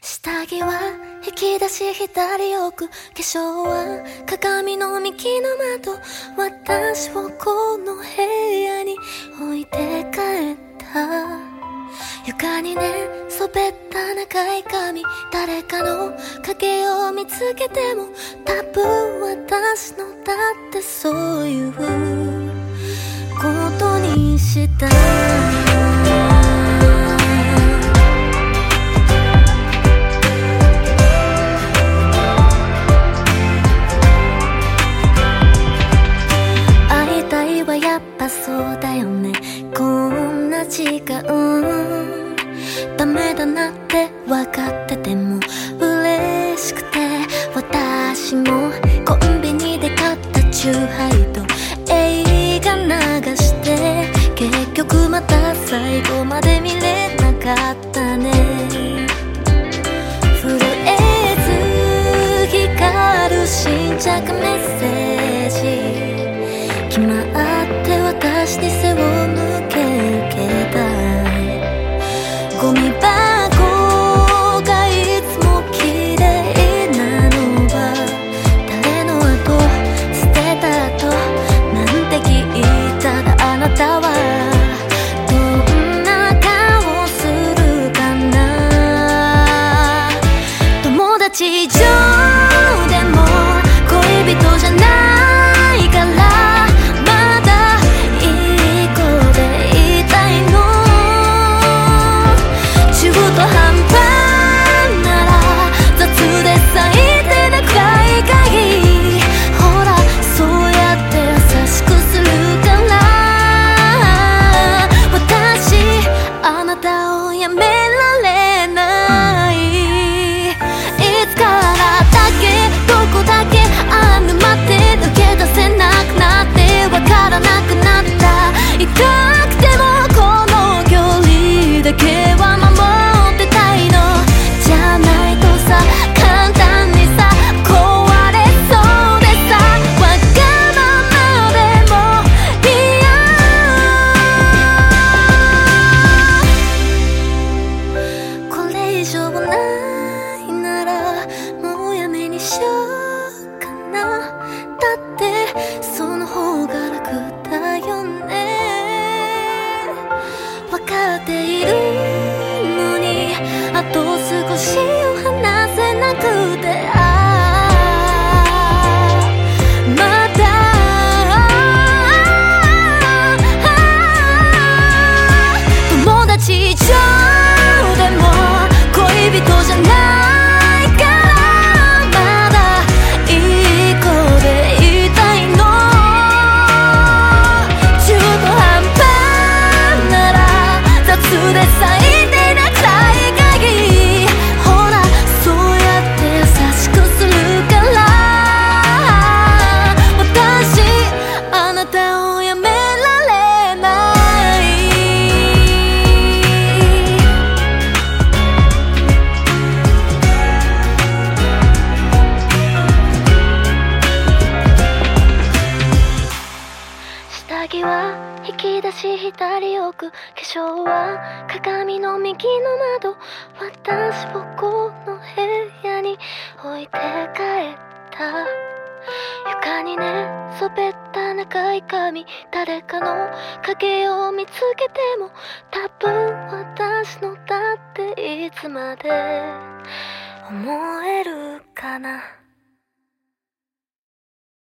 下着は引き出し左奥化粧は鏡の右の窓私をこの部屋に置いて帰った。床にねそべった長い髪誰かの影を見つけても多分私のだってそういうことにした。地上でも恋人じゃないかっている左奥化粧は鏡の右の窓。私をこの部屋に置いて帰った。床に寝そべった長い髪誰かの影を見つけても多分私のだっていつまで思えるかな。